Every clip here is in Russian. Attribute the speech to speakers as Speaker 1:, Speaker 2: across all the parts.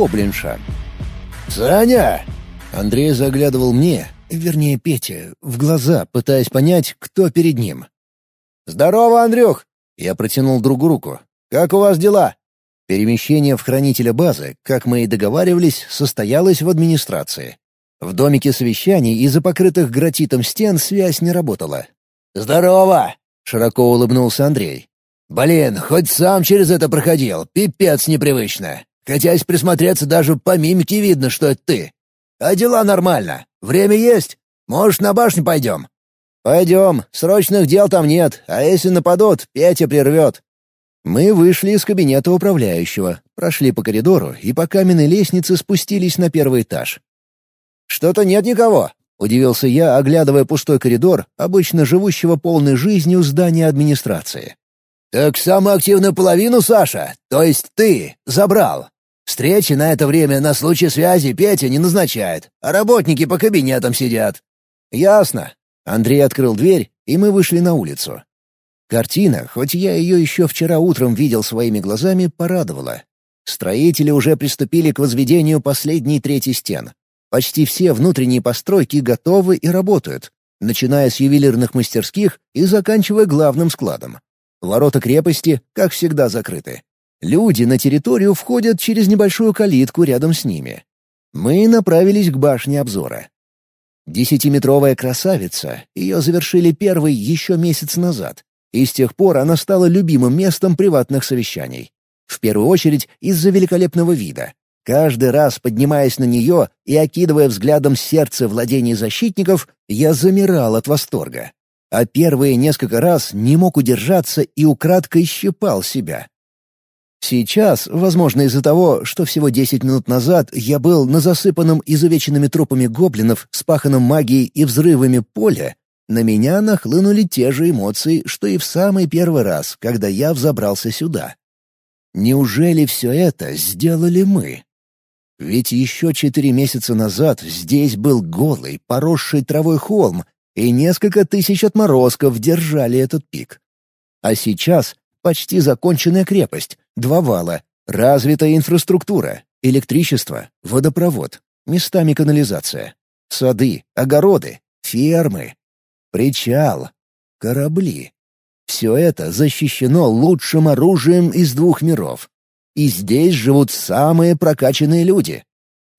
Speaker 1: гоблинша.
Speaker 2: «Саня!»
Speaker 1: Андрей заглядывал мне, вернее Пете, в глаза, пытаясь понять, кто перед ним.
Speaker 2: «Здорово, Андрюх!» Я протянул другу руку. «Как у вас дела?»
Speaker 1: Перемещение в хранителя базы, как мы и договаривались, состоялось в администрации. В домике совещаний из-за покрытых гратитом стен связь не работала.
Speaker 2: «Здорово!»
Speaker 1: — широко улыбнулся Андрей.
Speaker 2: «Блин, хоть сам через это проходил, пипец непривычно. Хотясь присмотреться, даже по мимике видно, что это ты. А дела нормально. Время есть. Может, на башню пойдем?»
Speaker 1: «Пойдем. Срочных дел там нет, а если нападут, Петя прервет». Мы вышли из кабинета управляющего, прошли по коридору и по каменной лестнице спустились на первый этаж.
Speaker 2: «Что-то нет никого», —
Speaker 1: удивился я, оглядывая пустой коридор, обычно живущего полной жизнью здания администрации.
Speaker 2: «Так самую активную половину, Саша, то есть ты, забрал. Встречи на это время на случай связи Петя не назначает, а работники по кабинетам сидят».
Speaker 1: «Ясно». Андрей открыл дверь, и мы вышли на улицу. Картина, хоть я ее еще вчера утром видел своими глазами, порадовала. Строители уже приступили к возведению последней трети стен. Почти все внутренние постройки готовы и работают, начиная с ювелирных мастерских и заканчивая главным складом. Ворота крепости, как всегда, закрыты. Люди на территорию входят через небольшую калитку рядом с ними. Мы направились к башне обзора. Десятиметровая красавица, ее завершили первый еще месяц назад, и с тех пор она стала любимым местом приватных совещаний. В первую очередь из-за великолепного вида. Каждый раз, поднимаясь на нее и окидывая взглядом сердце владений защитников, я замирал от восторга. А первые несколько раз не мог удержаться и украдкой щипал себя. Сейчас, возможно из-за того, что всего десять минут назад я был на засыпанном изувеченными трупами гоблинов, спаханном магией и взрывами поле, на меня нахлынули те же эмоции, что и в самый первый раз, когда я взобрался сюда. Неужели все это сделали мы? Ведь еще четыре месяца назад здесь был голый, поросший травой холм, и несколько тысяч отморозков держали этот пик. А сейчас почти законченная крепость, два вала, развитая инфраструктура, электричество, водопровод, местами канализация, сады, огороды, фермы, причал, корабли. Все это защищено лучшим оружием из двух миров. И здесь живут самые прокачанные люди.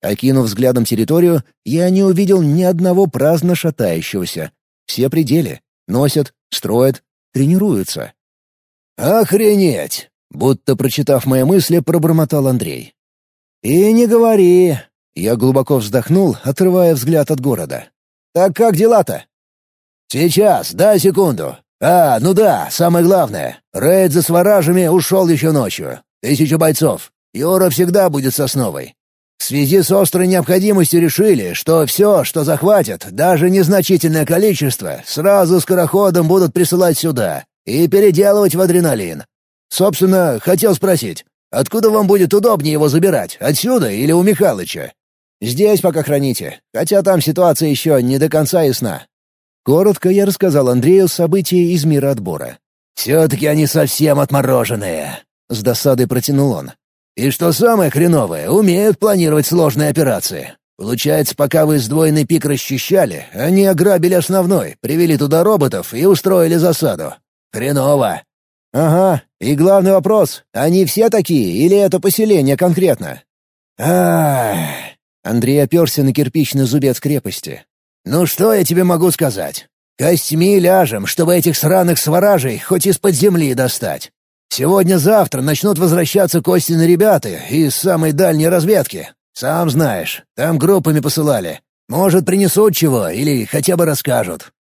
Speaker 1: Окинув взглядом территорию, я не увидел ни одного праздно шатающегося. Все пределы. Носят, строят, тренируются.
Speaker 2: «Охренеть!» — будто прочитав мои мысли, пробормотал Андрей.
Speaker 1: «И не говори!» — я глубоко вздохнул, отрывая взгляд от города. «Так как дела-то?»
Speaker 2: «Сейчас, дай секунду. А, ну да, самое главное. Рейд за сваражами ушел еще ночью. Тысячу бойцов. Юра всегда будет сосновой. В связи с острой необходимостью решили, что все, что захватят, даже незначительное количество, сразу скороходом будут присылать сюда и переделывать в адреналин. Собственно, хотел спросить, откуда вам будет удобнее его забирать, отсюда или у Михалыча?
Speaker 1: Здесь пока храните, хотя там ситуация еще не до конца ясна. Коротко я рассказал Андрею события из мира отбора.
Speaker 2: «Все-таки они совсем отмороженные», с досадой протянул он. «И что самое хреновое, умеют планировать сложные операции. Получается, пока вы сдвоенный пик расчищали, они ограбили основной, привели туда роботов и устроили засаду. Хреново!»
Speaker 1: «Ага, и главный вопрос, они все такие или это поселение конкретно?» Андрей оперся на кирпичный зубец крепости.
Speaker 2: «Ну что я тебе могу сказать? Костьми ляжем, чтобы этих сраных сваражей хоть из-под земли достать. Сегодня-завтра начнут возвращаться Костины ребята из самой дальней разведки. Сам знаешь, там группами посылали. Может, принесут чего или хотя бы расскажут».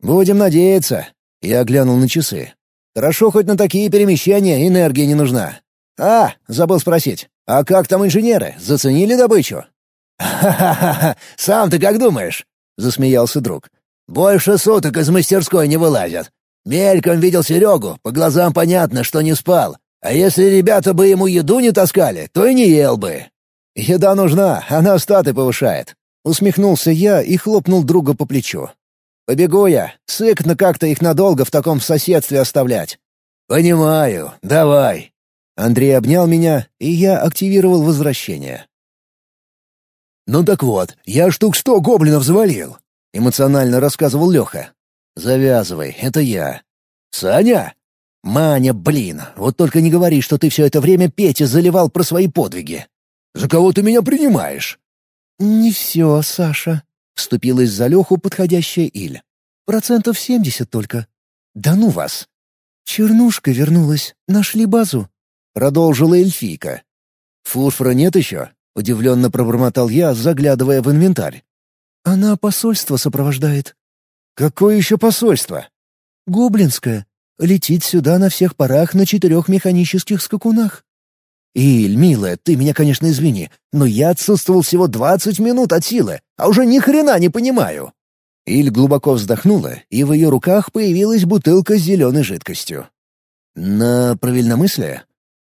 Speaker 1: «Будем надеяться». Я глянул на часы. «Хорошо, хоть на такие перемещения энергия не нужна. А, забыл спросить, а как там инженеры? Заценили добычу?»
Speaker 2: «Ха-ха-ха! Сам ты как думаешь?» — засмеялся друг. «Больше суток из мастерской не вылазят. Мельком видел Серегу, по глазам понятно, что не спал. А если ребята бы ему еду не таскали, то и не ел бы.
Speaker 1: Еда нужна, она статы повышает. Усмехнулся я и хлопнул друга по плечу. «Побегу я. Сыкно как-то их надолго в таком соседстве оставлять».
Speaker 2: «Понимаю. Давай».
Speaker 1: Андрей обнял меня, и я активировал возвращение.
Speaker 2: «Ну так вот, я штук сто гоблинов завалил», — эмоционально рассказывал Леха.
Speaker 1: «Завязывай, это я».
Speaker 2: «Саня?»
Speaker 1: «Маня, блин, вот только не говори, что ты все это время Петя заливал про свои подвиги».
Speaker 2: «За кого ты меня принимаешь?»
Speaker 3: «Не все, Саша», — вступилась за Леху подходящая Иль. «Процентов семьдесят только».
Speaker 1: «Да ну вас!»
Speaker 3: «Чернушка вернулась. Нашли базу», —
Speaker 1: продолжила эльфийка. «Фурфра нет еще?» — удивленно пробормотал я, заглядывая в инвентарь.
Speaker 3: «Она посольство сопровождает».
Speaker 1: «Какое еще посольство?»
Speaker 3: «Гоблинское. Летит сюда на всех парах на четырех механических скакунах».
Speaker 1: «Иль, милая, ты меня, конечно, извини, но я отсутствовал всего двадцать минут от силы, а уже ни хрена не понимаю». Иль глубоко вздохнула, и в ее руках появилась бутылка с зеленой жидкостью. «На правильномыслие?»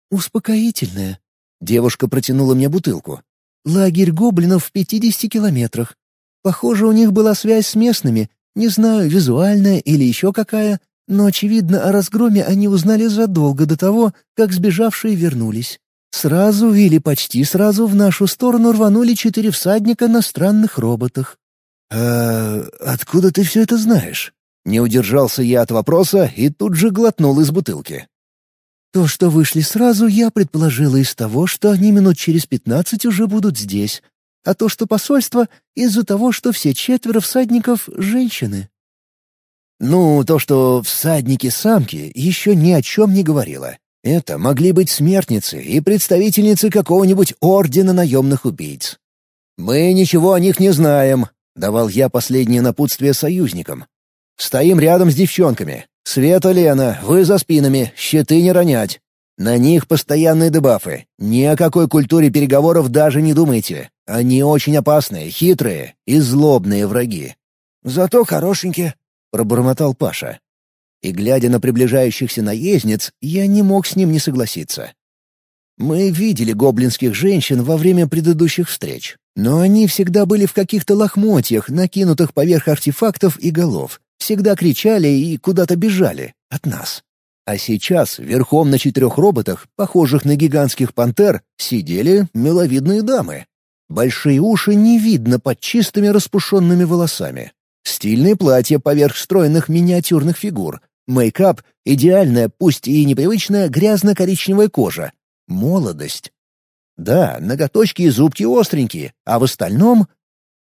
Speaker 3: «Успокоительное».
Speaker 1: Девушка протянула мне бутылку.
Speaker 3: «Лагерь гоблинов в пятидесяти километрах. Похоже, у них была связь с местными, не знаю, визуальная или еще какая, но, очевидно, о разгроме они узнали задолго до того, как сбежавшие вернулись. Сразу или почти сразу в нашу сторону рванули четыре всадника на странных роботах.
Speaker 1: «А откуда ты все это знаешь?» Не удержался я от вопроса и тут же глотнул из бутылки.
Speaker 3: То, что вышли сразу, я предположила из того, что они минут через пятнадцать уже будут здесь, а то, что посольство, из-за того, что все четверо всадников — женщины.
Speaker 1: Ну, то, что всадники-самки, еще ни о чем не говорило. Это могли быть смертницы и представительницы какого-нибудь ордена наемных убийц. «Мы ничего о них не знаем», — давал я последнее напутствие союзникам. «Стоим рядом с девчонками. Света, Лена, вы за спинами, щиты не ронять. На них постоянные дебафы. Ни о какой культуре переговоров даже не думайте. Они очень опасные, хитрые и злобные враги».
Speaker 2: «Зато хорошенькие», —
Speaker 1: пробормотал Паша. И, глядя на приближающихся наездниц, я не мог с ним не согласиться. Мы видели гоблинских женщин во время предыдущих встреч, но они всегда были в каких-то лохмотьях, накинутых поверх артефактов и голов, всегда кричали и куда-то бежали от нас. А сейчас, верхом на четырех роботах, похожих на гигантских пантер, сидели миловидные дамы. Большие уши не видно под чистыми распушенными волосами. Стильные платья поверх стройных миниатюрных фигур. Мейкап — идеальная, пусть и непривычная, грязно-коричневая кожа. Молодость. Да, ноготочки и зубки остренькие, а в остальном...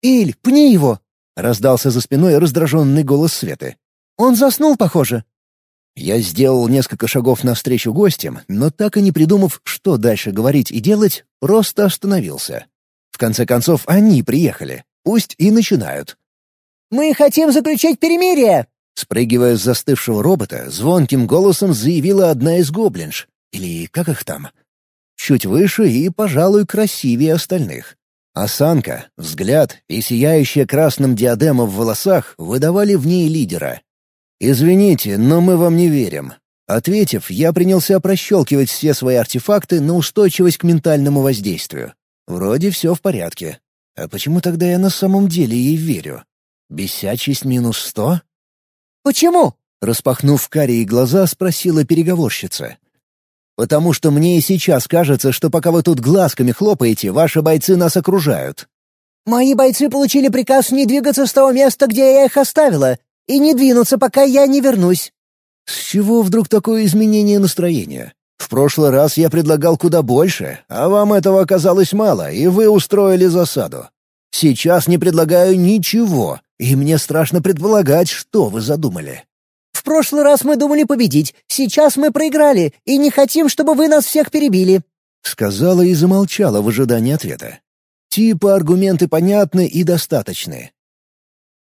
Speaker 3: «Иль, пни его!»
Speaker 1: — раздался за спиной раздраженный голос Светы.
Speaker 3: «Он заснул, похоже».
Speaker 1: Я сделал несколько шагов навстречу гостям, но так и не придумав, что дальше говорить и делать, просто остановился. В конце концов, они приехали. Пусть и начинают.
Speaker 4: «Мы хотим заключить перемирие!»
Speaker 1: Спрыгивая с застывшего робота, звонким голосом заявила одна из гоблинш. Или как их там? Чуть выше и, пожалуй, красивее остальных. Осанка, взгляд и сияющая красным диадема в волосах выдавали в ней лидера. «Извините, но мы вам не верим». Ответив, я принялся прощелкивать все свои артефакты на устойчивость к ментальному воздействию. Вроде все в порядке. А почему тогда я на самом деле ей верю? «Бесячесть минус сто?»
Speaker 4: «Почему?»
Speaker 1: — распахнув карие глаза, спросила переговорщица. «Потому что мне и сейчас кажется, что пока вы тут глазками хлопаете, ваши бойцы нас окружают».
Speaker 4: «Мои бойцы получили приказ не двигаться с того места, где я их оставила, и не двинуться, пока я не вернусь».
Speaker 1: «С чего вдруг такое изменение настроения? В прошлый раз я предлагал куда больше, а вам этого оказалось мало, и вы устроили засаду. Сейчас не предлагаю ничего, и мне страшно предполагать, что вы задумали».
Speaker 4: «В прошлый раз мы думали победить, сейчас мы проиграли, и не хотим, чтобы вы нас всех перебили», —
Speaker 1: сказала и замолчала в ожидании ответа. Типа аргументы понятны и достаточны.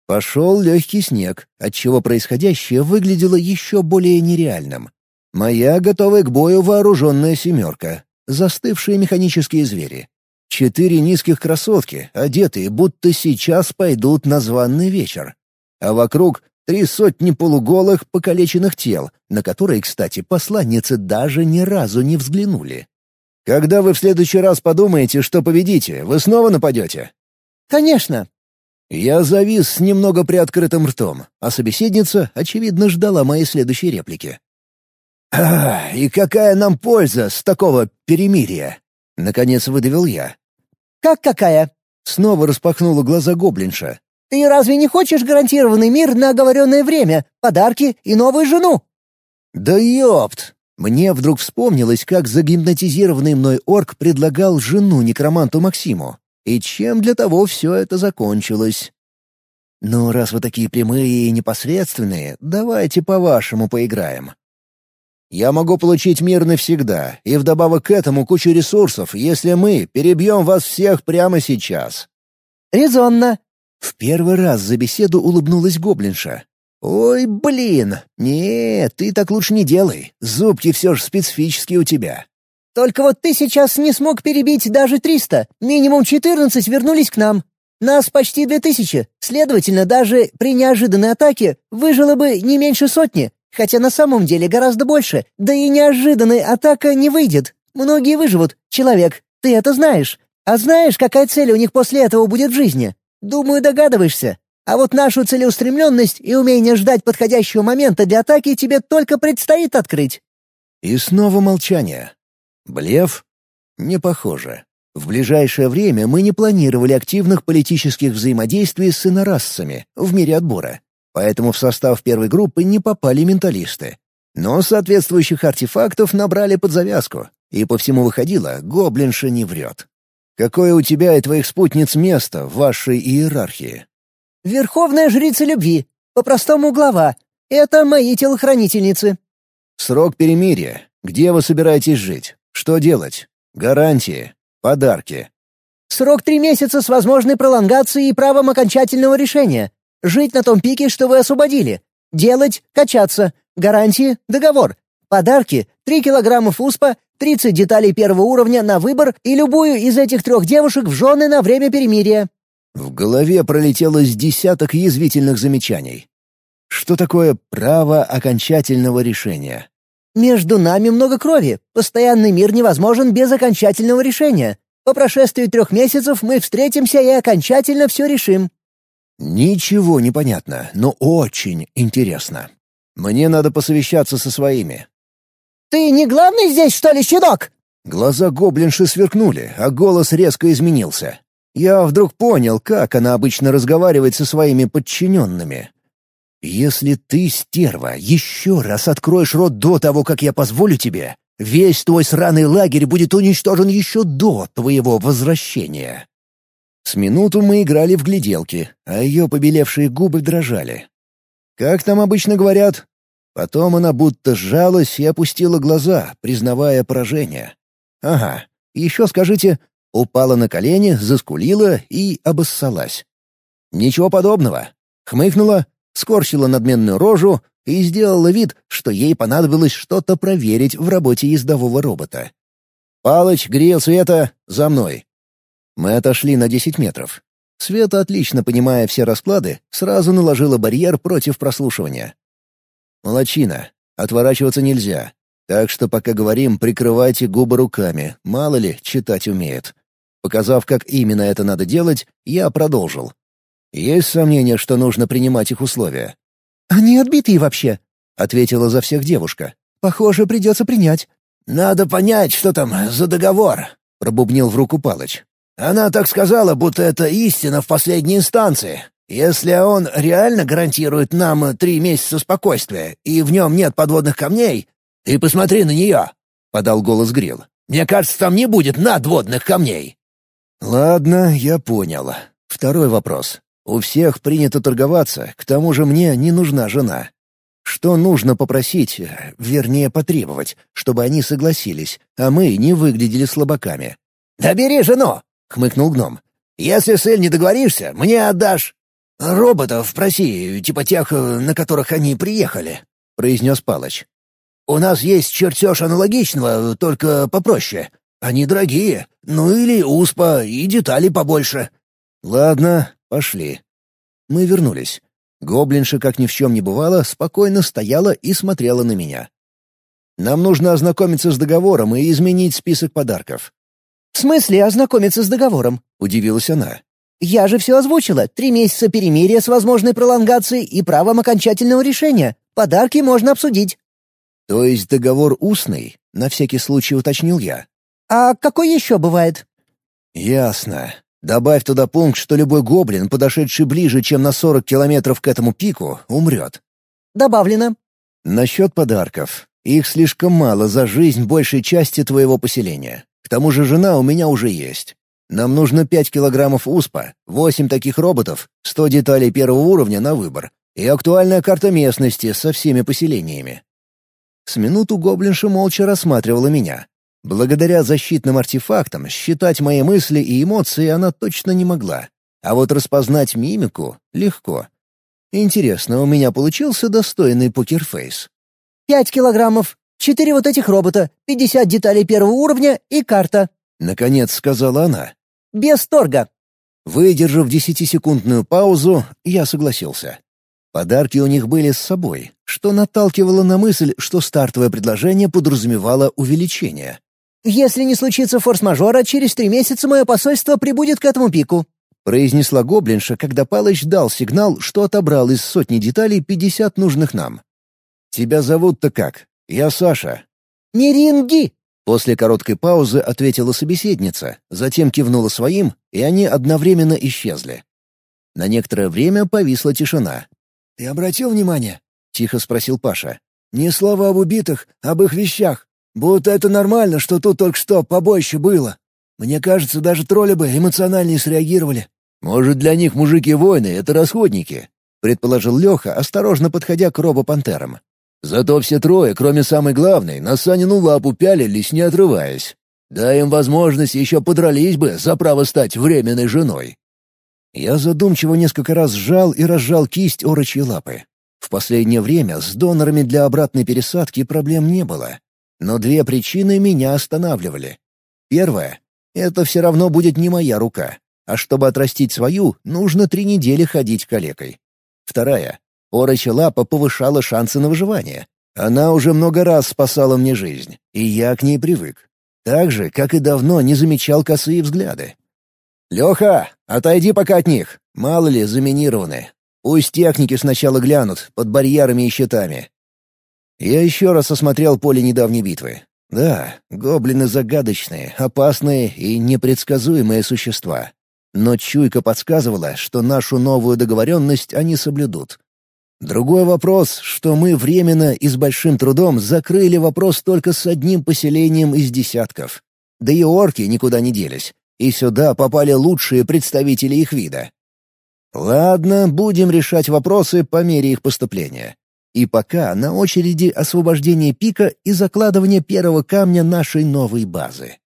Speaker 1: Пошел легкий снег, отчего происходящее выглядело еще более нереальным. Моя готовая к бою вооруженная семерка, застывшие механические звери, Четыре низких красотки, одетые, будто сейчас пойдут на званный вечер. А вокруг три сотни полуголых, покалеченных тел, на которые, кстати, посланницы даже ни разу не взглянули. «Когда вы в следующий раз подумаете, что победите, вы снова нападете?»
Speaker 4: «Конечно».
Speaker 1: Я завис с немного приоткрытым ртом, а собеседница, очевидно, ждала моей следующей реплики. А, «И какая нам польза с такого перемирия?» — наконец выдавил я.
Speaker 4: «Как какая?»
Speaker 1: — снова распахнула глаза гоблинша.
Speaker 4: «Ты разве не хочешь гарантированный мир на оговоренное время, подарки и новую жену?»
Speaker 1: «Да ёпт!» Мне вдруг вспомнилось, как загипнотизированный мной орк предлагал жену некроманту Максиму. И чем для того все это закончилось. «Ну, раз вы такие прямые и непосредственные, давайте по-вашему поиграем. Я могу получить мир навсегда, и вдобавок к этому кучу ресурсов, если мы перебьем вас всех прямо сейчас».
Speaker 4: «Резонно».
Speaker 1: В первый раз за беседу улыбнулась гоблинша. «Ой, блин! Нет, ты так лучше не делай. Зубки все же специфические у тебя».
Speaker 4: «Только вот ты сейчас не смог перебить даже триста. Минимум четырнадцать вернулись к нам. Нас почти две тысячи. Следовательно, даже при неожиданной атаке выжило бы не меньше сотни. Хотя на самом деле гораздо больше. Да и неожиданная атака не выйдет. Многие выживут. Человек, ты это знаешь. А знаешь, какая цель у них после этого будет в жизни? Думаю, догадываешься. А вот нашу целеустремленность и умение ждать подходящего момента для атаки тебе только предстоит открыть».
Speaker 1: И снова молчание. Блеф? Не похоже. В ближайшее время мы не планировали активных политических взаимодействий с инорасцами в мире отбора, поэтому в состав первой группы не попали менталисты. Но соответствующих артефактов набрали под завязку, и по всему выходило, гоблинша не врет. Какое у тебя и твоих спутниц место в вашей иерархии?
Speaker 4: Верховная жрица любви, по-простому глава. Это мои телохранительницы.
Speaker 1: Срок перемирия. Где вы собираетесь жить? Что делать? Гарантии. Подарки.
Speaker 4: Срок три месяца с возможной пролонгацией и правом окончательного решения. Жить на том пике, что вы освободили. Делать, качаться. Гарантии, договор. Подарки, три килограмма фуспа, 30 деталей первого уровня на выбор и любую из этих трех девушек в жены на время перемирия.
Speaker 1: В голове пролетело с десяток язвительных замечаний. Что такое право окончательного решения?
Speaker 4: «Между нами много крови. Постоянный мир невозможен без окончательного решения. По прошествии трех месяцев мы встретимся и окончательно все решим».
Speaker 1: Ничего не понятно, но очень интересно. Мне надо посовещаться со своими.
Speaker 4: «Ты не главный здесь, что ли, щенок?»
Speaker 1: Глаза гоблинши сверкнули, а голос резко изменился. Я вдруг понял, как она обычно разговаривает со своими подчиненными. «Если ты, стерва, еще раз откроешь рот до того, как я позволю тебе, весь твой сраный лагерь будет уничтожен еще до твоего возвращения». С минуту мы играли в гляделки, а ее побелевшие губы дрожали. Как там обычно говорят? Потом она будто сжалась и опустила глаза, признавая поражение. «Ага, еще скажите, упала на колени, заскулила и обоссалась. Ничего подобного. Хмыкнула, скорчила надменную рожу и сделала вид, что ей понадобилось что-то проверить в работе ездового робота. «Палыч, Грил, Света, за мной!» Мы отошли на десять метров. Света, отлично понимая все расклады, сразу наложила барьер против прослушивания. «Молодчина. Отворачиваться нельзя. Так что пока говорим, прикрывайте губы руками, мало ли, читать умеет. Показав, как именно это надо делать, я продолжил. Есть сомнения, что нужно принимать их условия?
Speaker 4: «Они отбитые вообще», —
Speaker 1: ответила за всех девушка.
Speaker 4: «Похоже, придется принять».
Speaker 2: «Надо понять, что там за договор», — пробубнил в руку Палыч. «Она так сказала, будто это истина в последней инстанции. Если он реально гарантирует нам три месяца спокойствия, и в нем нет подводных камней, «Ты посмотри на нее!» — подал голос Грил. «Мне кажется, там не будет надводных камней».
Speaker 1: «Ладно, я понял. Второй вопрос. У всех принято торговаться, к тому же мне не нужна жена. Что нужно попросить, вернее, потребовать, чтобы они согласились, а мы не выглядели слабаками?»
Speaker 2: «Да бери жену!» — хмыкнул гном. «Если с Эль не договоришься, мне отдашь...» «Роботов проси, типа тех, на которых они приехали», — произнес Палыч. У нас есть чертеж аналогичного, только попроще. Они дорогие. Ну или успа и детали побольше».
Speaker 1: «Ладно, пошли». Мы вернулись. Гоблинша, как ни в чем не бывало, спокойно стояла и смотрела на меня. «Нам нужно ознакомиться с договором и изменить список подарков».
Speaker 4: «В смысле ознакомиться с договором?» — удивилась она. «Я же все озвучила. Три месяца перемирия с возможной пролонгацией и правом окончательного решения. Подарки можно обсудить».
Speaker 1: То есть договор устный? На всякий случай уточнил я.
Speaker 4: А какой еще бывает?
Speaker 1: Ясно. Добавь туда пункт, что любой гоблин, подошедший ближе, чем на 40 километров к этому пику, умрет.
Speaker 4: Добавлено.
Speaker 1: Насчет подарков. Их слишком мало за жизнь большей части твоего поселения. К тому же жена у меня уже есть. Нам нужно 5 килограммов успа, 8 таких роботов, 100 деталей первого уровня на выбор и актуальная карта местности со всеми поселениями. С минуту гоблинша молча рассматривала меня. Благодаря защитным артефактам считать мои мысли и эмоции она точно не могла. А вот распознать мимику — легко. Интересно, у меня получился достойный покерфейс.
Speaker 4: «Пять килограммов, четыре вот этих робота, пятьдесят деталей первого уровня и карта», —
Speaker 1: наконец сказала она.
Speaker 4: «Без торга».
Speaker 1: Выдержав десятисекундную паузу, я согласился. Подарки у них были с собой, что наталкивало на мысль, что стартовое предложение подразумевало увеличение.
Speaker 4: «Если не случится форс-мажора, через три месяца мое посольство прибудет к этому пику»,
Speaker 1: произнесла гоблинша, когда Палыч дал сигнал, что отобрал из сотни деталей пятьдесят нужных нам. «Тебя зовут-то как? Я Саша».
Speaker 4: «Меринги!»
Speaker 1: После короткой паузы ответила собеседница, затем кивнула своим, и они одновременно исчезли. На некоторое время повисла тишина.
Speaker 2: «Ты обратил внимание?» — тихо спросил Паша. «Ни слова об убитых, об их вещах. Будто это нормально, что тут только что побольше было. Мне кажется, даже тролли бы эмоциональнее среагировали».
Speaker 1: «Может, для них мужики-воины — это расходники?» — предположил Леха, осторожно подходя к робопантерам. «Зато все трое, кроме самой главной, на Санину лапу пялились, не отрываясь. Дай им возможность, еще подрались бы за право стать временной женой». Я задумчиво несколько раз сжал и разжал кисть орочьей лапы. В последнее время с донорами для обратной пересадки проблем не было. Но две причины меня останавливали. Первая — это все равно будет не моя рука. А чтобы отрастить свою, нужно три недели ходить калекой. Вторая — орочья лапа повышала шансы на выживание. Она уже много раз спасала мне жизнь, и я к ней привык. Так же, как и давно не замечал косые взгляды. «Леха, отойди пока от них. Мало ли, заминированы. Пусть техники сначала глянут, под барьерами и щитами». Я еще раз осмотрел поле недавней битвы. Да, гоблины загадочные, опасные и непредсказуемые существа. Но чуйка подсказывала, что нашу новую договоренность они соблюдут. Другой вопрос, что мы временно и с большим трудом закрыли вопрос только с одним поселением из десятков. Да и орки никуда не делись и сюда попали лучшие представители их вида. Ладно, будем решать вопросы по мере их поступления. И пока на очереди освобождение пика и закладывание первого камня нашей новой базы.